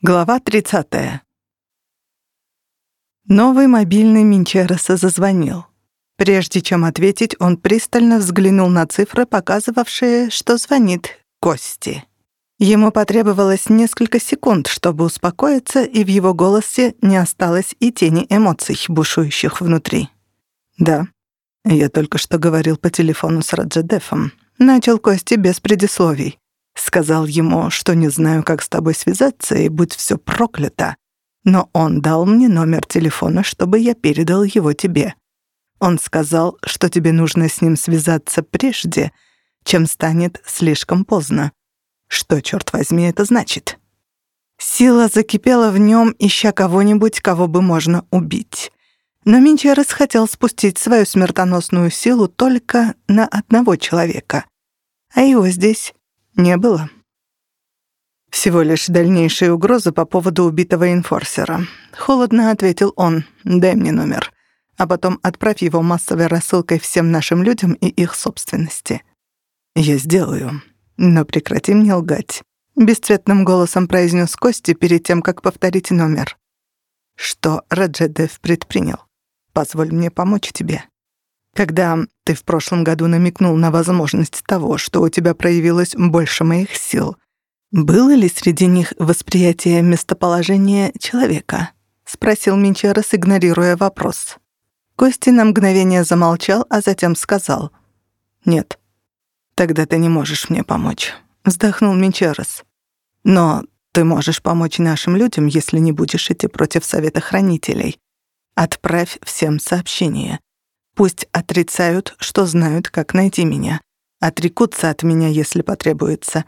Глава 30. Новый мобильный Минчереса зазвонил. Прежде чем ответить, он пристально взглянул на цифры, показывавшие, что звонит Кости. Ему потребовалось несколько секунд, чтобы успокоиться, и в его голосе не осталось и тени эмоций, бушующих внутри. «Да, я только что говорил по телефону с Раджадефом», — начал Кости без предисловий. Сказал ему, что не знаю, как с тобой связаться, и будь все проклято. Но он дал мне номер телефона, чтобы я передал его тебе. Он сказал, что тебе нужно с ним связаться прежде, чем станет слишком поздно. Что, черт возьми, это значит? Сила закипела в нем, ища кого-нибудь, кого бы можно убить. Но Минчерес хотел спустить свою смертоносную силу только на одного человека. А его здесь не было. Всего лишь дальнейшие угрозы по поводу убитого инфорсера. Холодно ответил он. «Дай мне номер. А потом отправь его массовой рассылкой всем нашим людям и их собственности». «Я сделаю. Но прекрати мне лгать», — бесцветным голосом произнес Кости перед тем, как повторить номер. «Что Раджедев предпринял? Позволь мне помочь тебе». Когда ты в прошлом году намекнул на возможность того, что у тебя проявилось больше моих сил, было ли среди них восприятие местоположения человека? Спросил Минчерес, игнорируя вопрос. Кости на мгновение замолчал, а затем сказал. «Нет, тогда ты не можешь мне помочь», — вздохнул Минчерес. «Но ты можешь помочь нашим людям, если не будешь идти против Совета Хранителей. Отправь всем сообщение. Пусть отрицают, что знают, как найти меня. Отрекутся от меня, если потребуется.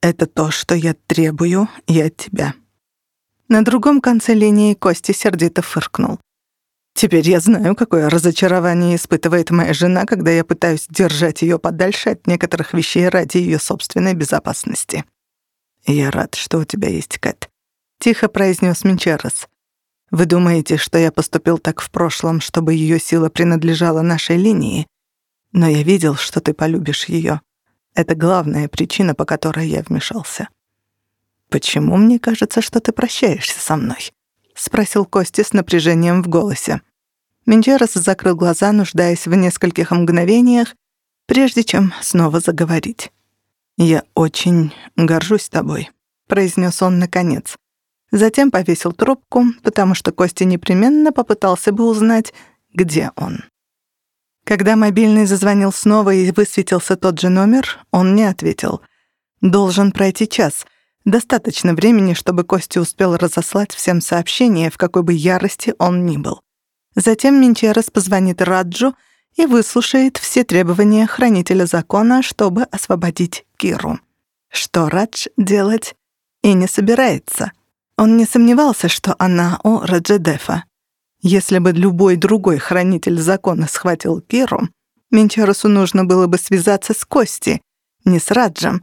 Это то, что я требую и от тебя». На другом конце линии Кости сердито фыркнул. «Теперь я знаю, какое разочарование испытывает моя жена, когда я пытаюсь держать ее подальше от некоторых вещей ради ее собственной безопасности». «Я рад, что у тебя есть Кэт», — тихо произнес Минчерос. Вы думаете, что я поступил так в прошлом, чтобы ее сила принадлежала нашей линии? Но я видел, что ты полюбишь ее. Это главная причина, по которой я вмешался. «Почему мне кажется, что ты прощаешься со мной?» — спросил Кости с напряжением в голосе. Менджерос закрыл глаза, нуждаясь в нескольких мгновениях, прежде чем снова заговорить. «Я очень горжусь тобой», — произнес он наконец. Затем повесил трубку, потому что Костя непременно попытался бы узнать, где он. Когда мобильный зазвонил снова и высветился тот же номер, он не ответил. Должен пройти час. Достаточно времени, чтобы Костя успел разослать всем сообщения, в какой бы ярости он ни был. Затем Минчерес позвонит Раджу и выслушает все требования хранителя закона, чтобы освободить Киру. Что Радж делать и не собирается — он не сомневался, что она у Раджедефа. Если бы любой другой хранитель закона схватил Киру, Минчарусу нужно было бы связаться с Кости, не с Раджем.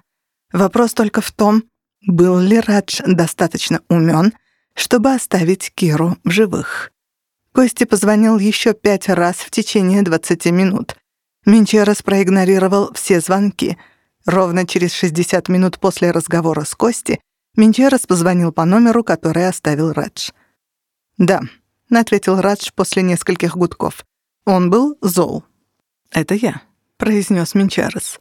Вопрос только в том, был ли Радж достаточно умен, чтобы оставить Киру в живых. Кости позвонил еще пять раз в течение 20 минут. Минчерос проигнорировал все звонки. Ровно через 60 минут после разговора с Кости Минчерос позвонил по номеру, который оставил Радж. «Да», — ответил Радж после нескольких гудков. Он был зол. «Это я», — произнес Минчерос.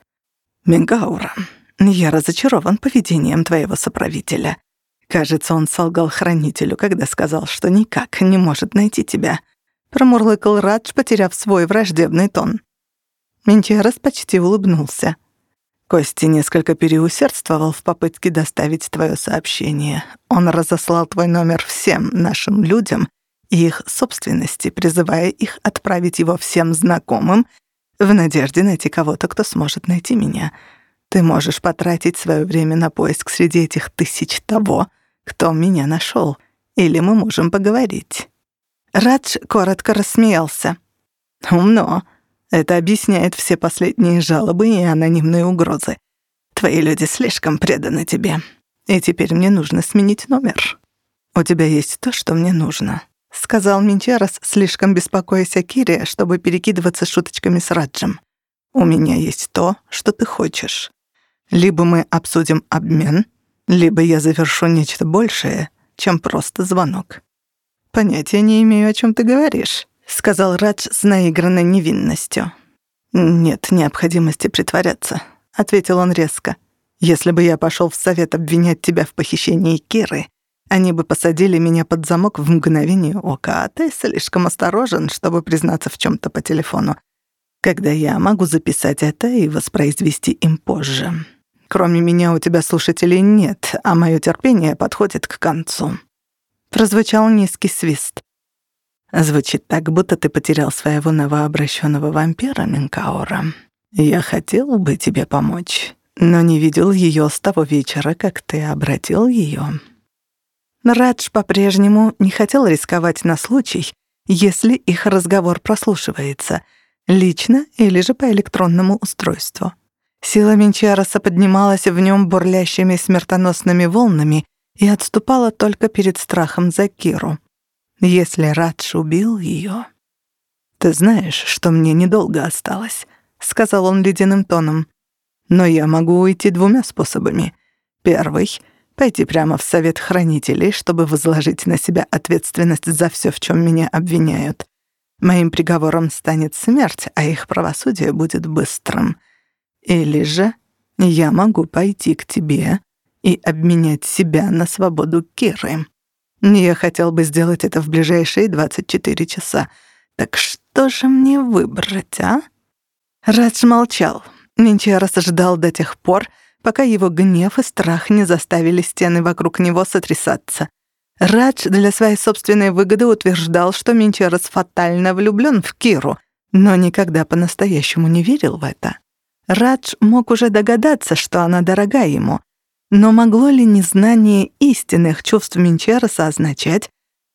«Мингаура, я разочарован поведением твоего соправителя. Кажется, он солгал хранителю, когда сказал, что никак не может найти тебя». Промурлыкал Радж, потеряв свой враждебный тон. Минчерос почти улыбнулся. Кости несколько переусердствовал в попытке доставить твое сообщение. Он разослал твой номер всем нашим людям и их собственности, призывая их отправить его всем знакомым в надежде найти кого-то, кто сможет найти меня. Ты можешь потратить свое время на поиск среди этих тысяч того, кто меня нашел, или мы можем поговорить». Радж коротко рассмеялся. «Умно. Это объясняет все последние жалобы и анонимные угрозы. Твои люди слишком преданы тебе. И теперь мне нужно сменить номер. У тебя есть то, что мне нужно», — сказал Минчарос, слишком беспокоясь о Кире, чтобы перекидываться шуточками с Раджем. «У меня есть то, что ты хочешь. Либо мы обсудим обмен, либо я завершу нечто большее, чем просто звонок. «Понятия не имею, о чем ты говоришь», — сказал Радж с наигранной невинностью. «Нет необходимости притворяться», — ответил он резко. «Если бы я пошел в совет обвинять тебя в похищении Киры, они бы посадили меня под замок в мгновение ока, а ты слишком осторожен, чтобы признаться в чем то по телефону, когда я могу записать это и воспроизвести им позже. Кроме меня у тебя слушателей нет, а мое терпение подходит к концу». Прозвучал низкий свист. Звучит так, будто ты потерял своего новообращенного вампира, Минкаура. Я хотел бы тебе помочь, но не видел ее с того вечера, как ты обратил ее. Радж по-прежнему не хотел рисковать на случай, если их разговор прослушивается, лично или же по электронному устройству. Сила Минчароса поднималась в нем бурлящими смертоносными волнами и отступала только перед страхом за Киру. Если Радж убил ее... «Ты знаешь, что мне недолго осталось», — сказал он ледяным тоном. «Но я могу уйти двумя способами. Первый — пойти прямо в совет хранителей, чтобы возложить на себя ответственность за все, в чем меня обвиняют. Моим приговором станет смерть, а их правосудие будет быстрым. Или же я могу пойти к тебе и обменять себя на свободу Киры. Я хотел бы сделать это в ближайшие 24 часа. Так что же мне выбрать, а? Радж молчал. Минчарос ждал до тех пор, пока его гнев и страх не заставили стены вокруг него сотрясаться. Радж для своей собственной выгоды утверждал, что Минчарос фатально влюблён в Киру, но никогда по-настоящему не верил в это. Радж мог уже догадаться, что она дорога ему, но могло ли незнание истинных чувств Минчероса означать,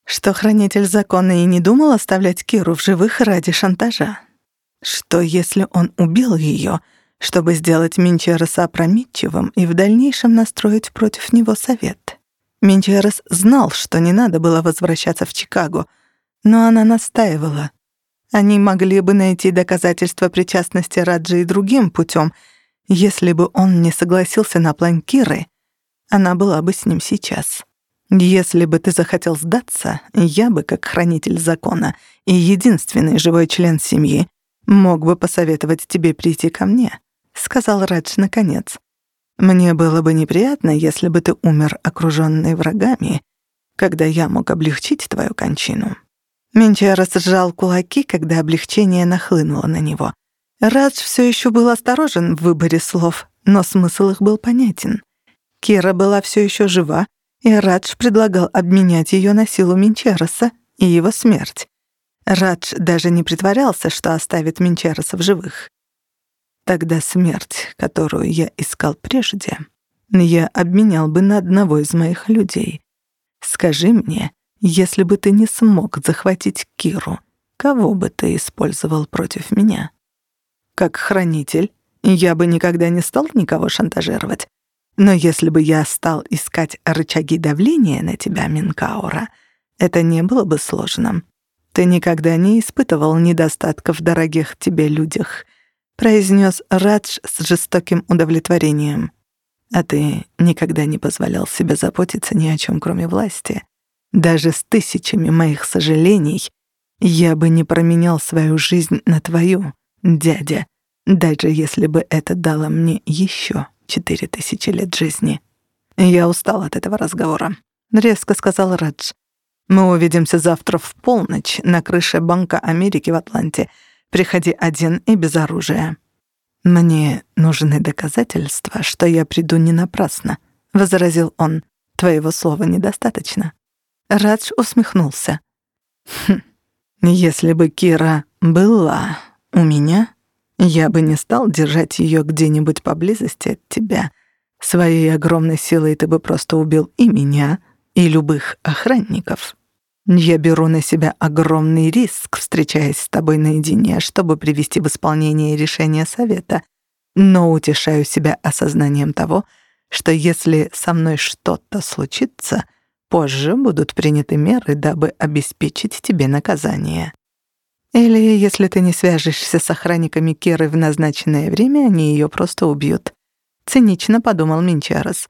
что хранитель закона и не думал оставлять Киру в живых ради шантажа? Что если он убил ее, чтобы сделать Минчероса опрометчивым и в дальнейшем настроить против него совет? Минчерос знал, что не надо было возвращаться в Чикаго, но она настаивала. Они могли бы найти доказательства причастности Раджи и другим путем. Если бы он не согласился на план Киры, она была бы с ним сейчас. Если бы ты захотел сдаться, я бы, как хранитель закона и единственный живой член семьи, мог бы посоветовать тебе прийти ко мне», — сказал Радж наконец. «Мне было бы неприятно, если бы ты умер, окружённый врагами, когда я мог облегчить твою кончину». Менчарос сжал кулаки, когда облегчение нахлынуло на него. Радж все еще был осторожен в выборе слов, но смысл их был понятен. Кира была все еще жива, и Радж предлагал обменять ее на силу Минчероса и его смерть. Радж даже не притворялся, что оставит Минчероса в живых. Тогда смерть, которую я искал прежде, я обменял бы на одного из моих людей. Скажи мне, если бы ты не смог захватить Киру, кого бы ты использовал против меня? Как хранитель, я бы никогда не стал никого шантажировать. Но если бы я стал искать рычаги давления на тебя, Минкаура, это не было бы сложным. Ты никогда не испытывал недостатков в дорогих тебе людях, произнес Радж с жестоким удовлетворением. А ты никогда не позволял себе заботиться ни о чем, кроме власти. Даже с тысячами моих сожалений я бы не променял свою жизнь на твою, дядя, даже если бы это дало мне еще четыре тысячи лет жизни. Я устал от этого разговора. Резко сказал Радж. Мы увидимся завтра в полночь на крыше Банка Америки в Атланте. Приходи один и без оружия. Мне нужны доказательства, что я приду не напрасно, возразил он. Твоего слова недостаточно. Радж усмехнулся. «Хм, если бы Кира была у меня, я бы не стал держать ее где-нибудь поблизости от тебя. Своей огромной силой ты бы просто убил и меня, и любых охранников. Я беру на себя огромный риск, встречаясь с тобой наедине, чтобы привести в исполнение решение совета, но утешаю себя осознанием того, что если со мной что-то случится — Позже будут приняты меры, дабы обеспечить тебе наказание. Или, если ты не свяжешься с охранниками Керы в назначенное время, они ее просто убьют. Цинично подумал Минчарос.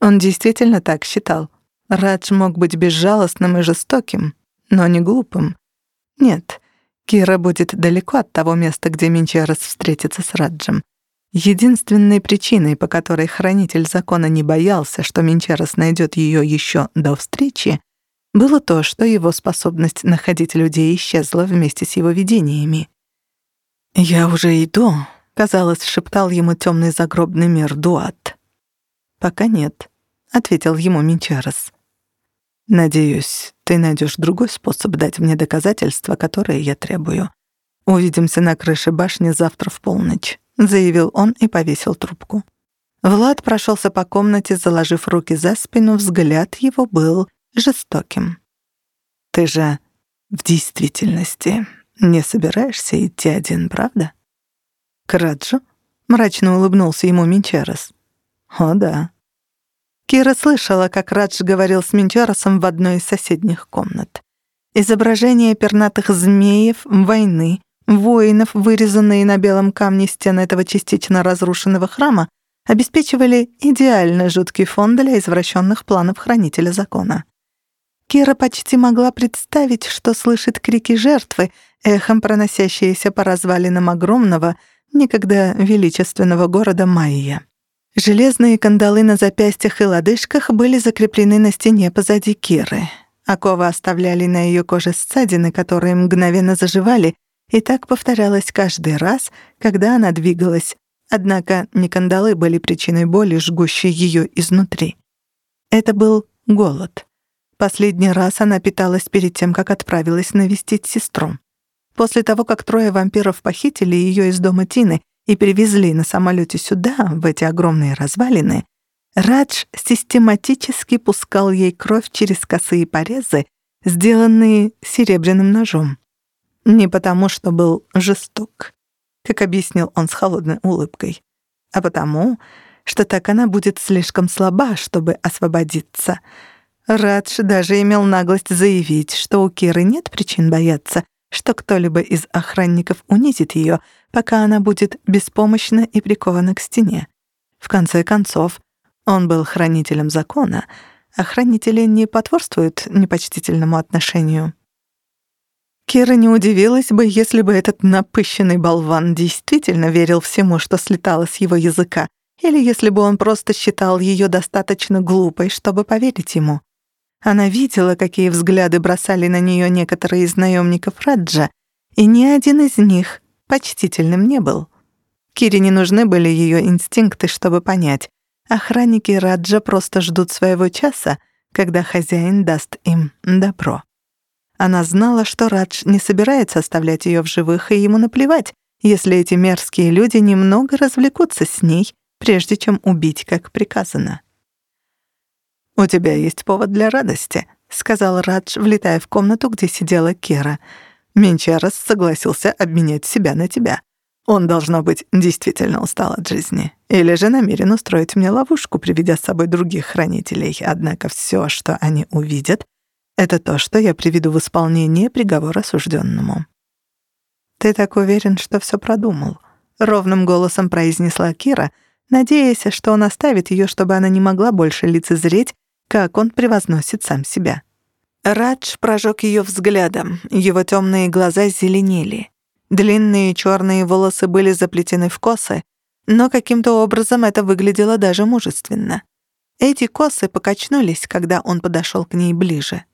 Он действительно так считал. Радж мог быть безжалостным и жестоким, но не глупым. Нет, Кира будет далеко от того места, где Минчерос встретится с Раджем. Единственной причиной, по которой хранитель закона не боялся, что Минчерос найдет ее еще до встречи, было то, что его способность находить людей исчезла вместе с его видениями. «Я уже иду», — казалось, шептал ему темный загробный мир Дуат. «Пока нет», — ответил ему Минчерос. «Надеюсь, ты найдешь другой способ дать мне доказательства, которые я требую. Увидимся на крыше башни завтра в полночь». — заявил он и повесил трубку. Влад прошелся по комнате, заложив руки за спину, взгляд его был жестоким. «Ты же в действительности не собираешься идти один, правда?» «К Раджу?» — мрачно улыбнулся ему Минчарес. «О, да». Кира слышала, как Радж говорил с Минчаресом в одной из соседних комнат. Изображение пернатых змеев, войны, Воинов, вырезанные на белом камне стены этого частично разрушенного храма, обеспечивали идеально жуткий фон для извращенных планов хранителя закона. Кира почти могла представить, что слышит крики жертвы, эхом проносящиеся по развалинам огромного, некогда величественного города Майя. Железные кандалы на запястьях и лодыжках были закреплены на стене позади Киры. Оковы оставляли на ее коже ссадины, которые мгновенно заживали, и так повторялось каждый раз, когда она двигалась, однако не кандалы были причиной боли, жгущей ее изнутри. Это был голод. Последний раз она питалась перед тем, как отправилась навестить сестру. После того, как трое вампиров похитили ее из дома Тины и перевезли на самолете сюда, в эти огромные развалины, Радж систематически пускал ей кровь через косые порезы, сделанные серебряным ножом. Не потому, что был жесток, как объяснил он с холодной улыбкой, а потому, что так она будет слишком слаба, чтобы освободиться. Радж даже имел наглость заявить, что у Киры нет причин бояться, что кто-либо из охранников унизит ее, пока она будет беспомощна и прикована к стене. В конце концов, он был хранителем закона, а хранители не потворствуют непочтительному отношению. Кира не удивилась бы, если бы этот напыщенный болван действительно верил всему, что слетало с его языка, или если бы он просто считал ее достаточно глупой, чтобы поверить ему. Она видела, какие взгляды бросали на нее некоторые из наемников Раджа, и ни один из них почтительным не был. Кире не нужны были ее инстинкты, чтобы понять. Охранники Раджа просто ждут своего часа, когда хозяин даст им добро. Она знала, что Радж не собирается оставлять ее в живых, и ему наплевать, если эти мерзкие люди немного развлекутся с ней, прежде чем убить, как приказано. «У тебя есть повод для радости», — сказал Радж, влетая в комнату, где сидела Кера. Менчарос согласился обменять себя на тебя. Он, должно быть, действительно устал от жизни. Или же намерен устроить мне ловушку, приведя с собой других хранителей. Однако все, что они увидят, это то, что я приведу в исполнение приговор осужденному. «Ты так уверен, что все продумал?» — ровным голосом произнесла Кира, надеясь, что он оставит ее, чтобы она не могла больше лицезреть, как он превозносит сам себя. Радж прожег ее взглядом, его темные глаза зеленели. Длинные черные волосы были заплетены в косы, но каким-то образом это выглядело даже мужественно. Эти косы покачнулись, когда он подошел к ней ближе.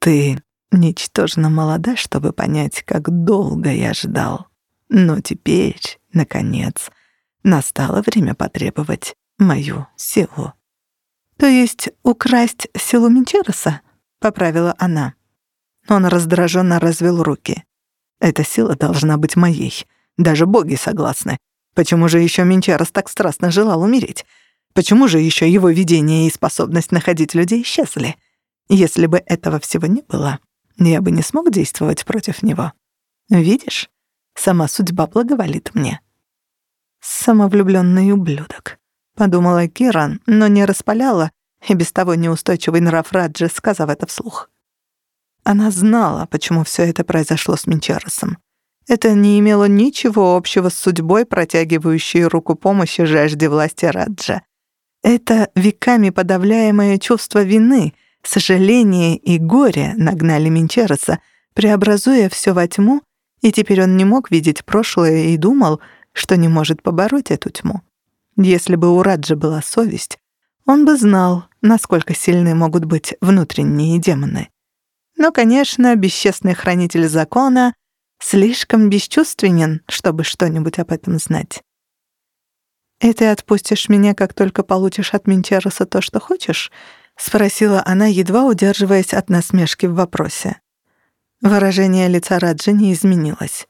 Ты ничтожно молода, чтобы понять, как долго я ждал. Но теперь, наконец, настало время потребовать мою силу. То есть украсть силу Минчероса? Поправила она. Он раздраженно развел руки. Эта сила должна быть моей. Даже боги согласны. Почему же еще Минчерос так страстно желал умереть? Почему же еще его видение и способность находить людей исчезли? Если бы этого всего не было, я бы не смог действовать против него. Видишь, сама судьба благоволит мне. Самовлюбленный ублюдок, подумала Киран, но не распаляла, и без того неустойчивый нрав Раджи, сказав это вслух. Она знала, почему все это произошло с Минчаросом. Это не имело ничего общего с судьбой, протягивающей руку помощи жажде власти Раджа. Это веками подавляемое чувство вины, сожаления и горя нагнали Минчероса, преобразуя все во тьму, и теперь он не мог видеть прошлое и думал, что не может побороть эту тьму. Если бы у Раджа была совесть, он бы знал, насколько сильны могут быть внутренние демоны. Но, конечно, бесчестный хранитель закона слишком бесчувственен, чтобы что-нибудь об этом знать. «И ты отпустишь меня, как только получишь от Минчероса то, что хочешь?» — спросила она, едва удерживаясь от насмешки в вопросе. Выражение лица Раджи не изменилось.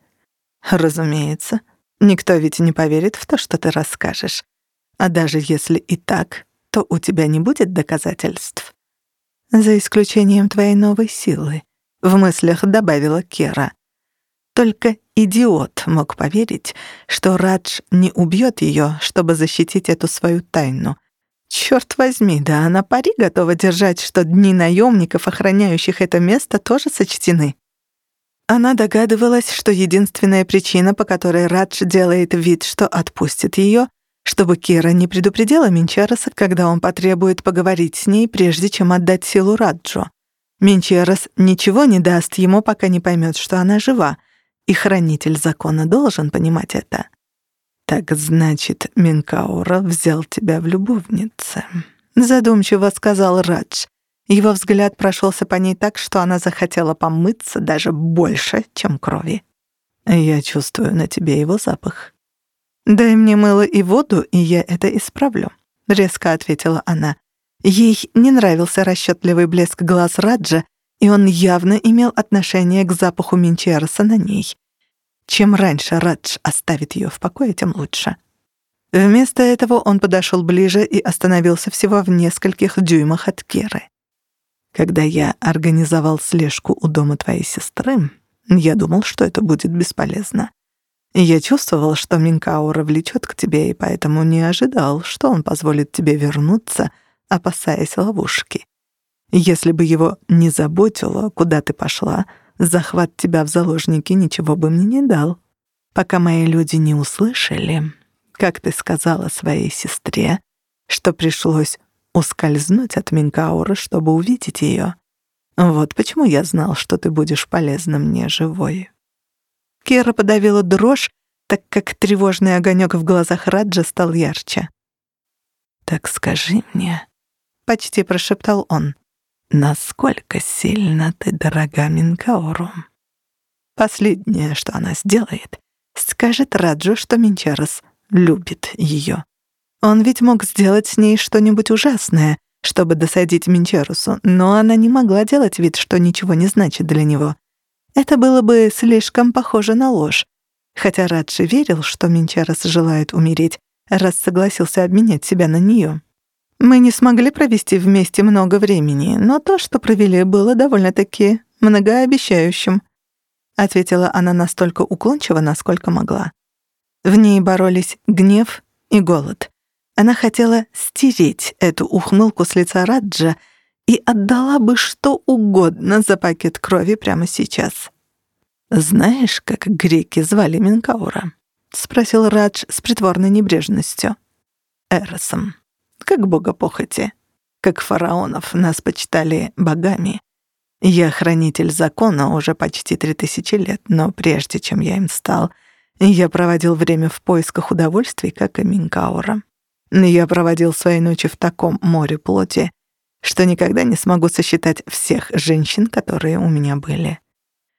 «Разумеется. Никто ведь не поверит в то, что ты расскажешь. А даже если и так, то у тебя не будет доказательств. За исключением твоей новой силы», — в мыслях добавила Кера. Только идиот мог поверить, что Радж не убьет ее, чтобы защитить эту свою тайну. Черт возьми, да она пари готова держать, что дни наемников, охраняющих это место, тоже сочтены. Она догадывалась, что единственная причина, по которой Радж делает вид, что отпустит ее, чтобы Кира не предупредила Минчароса, когда он потребует поговорить с ней, прежде чем отдать силу Раджу. Минчерос ничего не даст ему, пока не поймет, что она жива — и хранитель закона должен понимать это. Так значит, Минкаура взял тебя в любовнице. Задумчиво сказал Радж. Его взгляд прошелся по ней так, что она захотела помыться даже больше, чем крови. Я чувствую на тебе его запах. «Дай мне мыло и воду, и я это исправлю», — резко ответила она. Ей не нравился расчетливый блеск глаз Раджа, и он явно имел отношение к запаху Минчероса на ней. Чем раньше Радж оставит ее в покое, тем лучше. Вместо этого он подошел ближе и остановился всего в нескольких дюймах от Керы. Когда я организовал слежку у дома твоей сестры, я думал, что это будет бесполезно. Я чувствовал, что Минкаура влечет к тебе, и поэтому не ожидал, что он позволит тебе вернуться, опасаясь ловушки. Если бы его не заботило, куда ты пошла, захват тебя в заложники ничего бы мне не дал. Пока мои люди не услышали, как ты сказала своей сестре, что пришлось ускользнуть от Минкаура, чтобы увидеть ее. Вот почему я знал, что ты будешь полезна мне живой. Кира подавила дрожь, так как тревожный огонек в глазах Раджа стал ярче. «Так скажи мне», — почти прошептал он, насколько сильно ты дорога Минкаору. Последнее, что она сделает, скажет Раджу, что Минчарос любит ее. Он ведь мог сделать с ней что-нибудь ужасное, чтобы досадить Минчарусу, но она не могла делать вид, что ничего не значит для него. Это было бы слишком похоже на ложь. Хотя Раджи верил, что Минчарос желает умереть, раз согласился обменять себя на нее. Мы не смогли провести вместе много времени, но то, что провели, было довольно-таки многообещающим», — ответила она настолько уклончиво, насколько могла. В ней боролись гнев и голод. Она хотела стереть эту ухмылку с лица Раджа и отдала бы что угодно за пакет крови прямо сейчас. «Знаешь, как греки звали Минкаура?» — спросил Радж с притворной небрежностью. «Эросом» как бога похоти. Как фараонов нас почитали богами. Я хранитель закона уже почти три тысячи лет, но прежде чем я им стал, я проводил время в поисках удовольствий, как и Минкаура. Я проводил свои ночи в таком море плоти, что никогда не смогу сосчитать всех женщин, которые у меня были.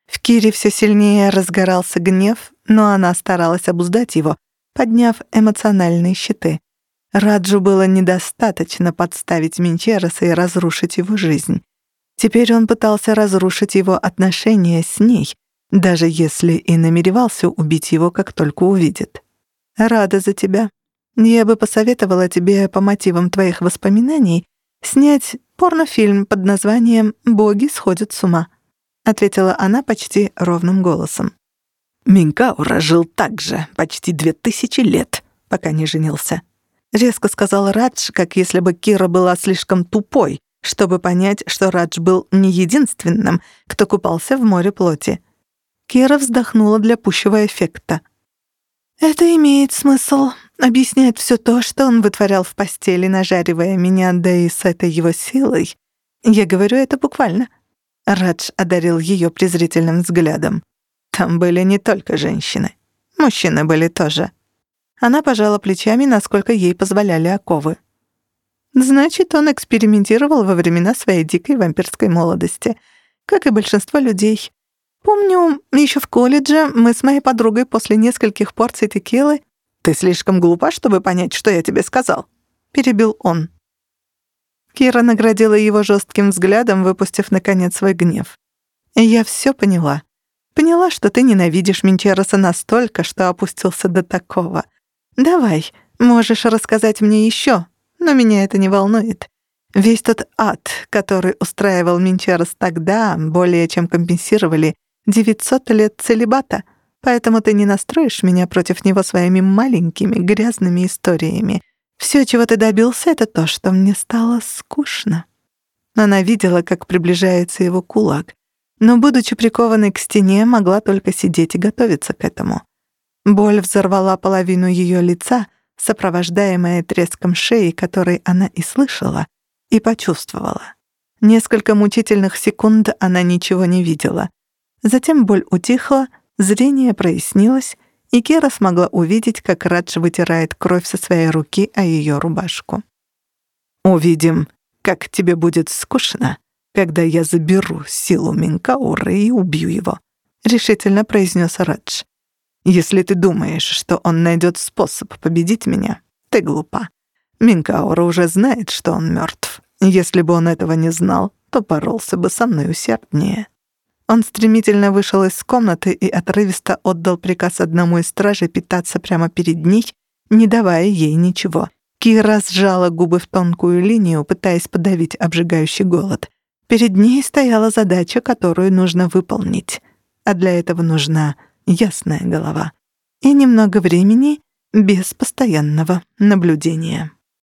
В Кире все сильнее разгорался гнев, но она старалась обуздать его, подняв эмоциональные щиты. Раджу было недостаточно подставить Минчероса и разрушить его жизнь. Теперь он пытался разрушить его отношения с ней, даже если и намеревался убить его, как только увидит. «Рада за тебя. Я бы посоветовала тебе по мотивам твоих воспоминаний снять порнофильм под названием «Боги сходят с ума», — ответила она почти ровным голосом. Минкаура жил так же почти две тысячи лет, пока не женился. Резко сказал Радж, как если бы Кира была слишком тупой, чтобы понять, что Радж был не единственным, кто купался в море плоти. Кира вздохнула для пущего эффекта. «Это имеет смысл. Объясняет все то, что он вытворял в постели, нажаривая меня, да и с этой его силой. Я говорю это буквально. Радж одарил ее презрительным взглядом. Там были не только женщины. Мужчины были тоже. Она пожала плечами, насколько ей позволяли оковы. Значит, он экспериментировал во времена своей дикой вампирской молодости, как и большинство людей. Помню, еще в колледже мы с моей подругой после нескольких порций текилы «Ты слишком глупа, чтобы понять, что я тебе сказал», — перебил он. Кира наградила его жестким взглядом, выпустив, наконец, свой гнев. «Я все поняла. Поняла, что ты ненавидишь Минчероса настолько, что опустился до такого. Давай, можешь рассказать мне еще, но меня это не волнует. Весь тот ад, который устраивал Минчерос тогда, более чем компенсировали 900 лет целебата, поэтому ты не настроишь меня против него своими маленькими грязными историями. Все, чего ты добился, это то, что мне стало скучно». Она видела, как приближается его кулак, но, будучи прикованной к стене, могла только сидеть и готовиться к этому. Боль взорвала половину ее лица, сопровождаемая треском шеи, который она и слышала, и почувствовала. Несколько мучительных секунд она ничего не видела. Затем боль утихла, зрение прояснилось, и Кира смогла увидеть, как Радж вытирает кровь со своей руки о ее рубашку. «Увидим, как тебе будет скучно, когда я заберу силу Минкаура и убью его», — решительно произнес Радж. Если ты думаешь, что он найдет способ победить меня, ты глупа. Минкаура уже знает, что он мертв. Если бы он этого не знал, то боролся бы со мной усерднее. Он стремительно вышел из комнаты и отрывисто отдал приказ одному из стражей питаться прямо перед ней, не давая ей ничего. Кира сжала губы в тонкую линию, пытаясь подавить обжигающий голод. Перед ней стояла задача, которую нужно выполнить. А для этого нужна ясная голова и немного времени без постоянного наблюдения.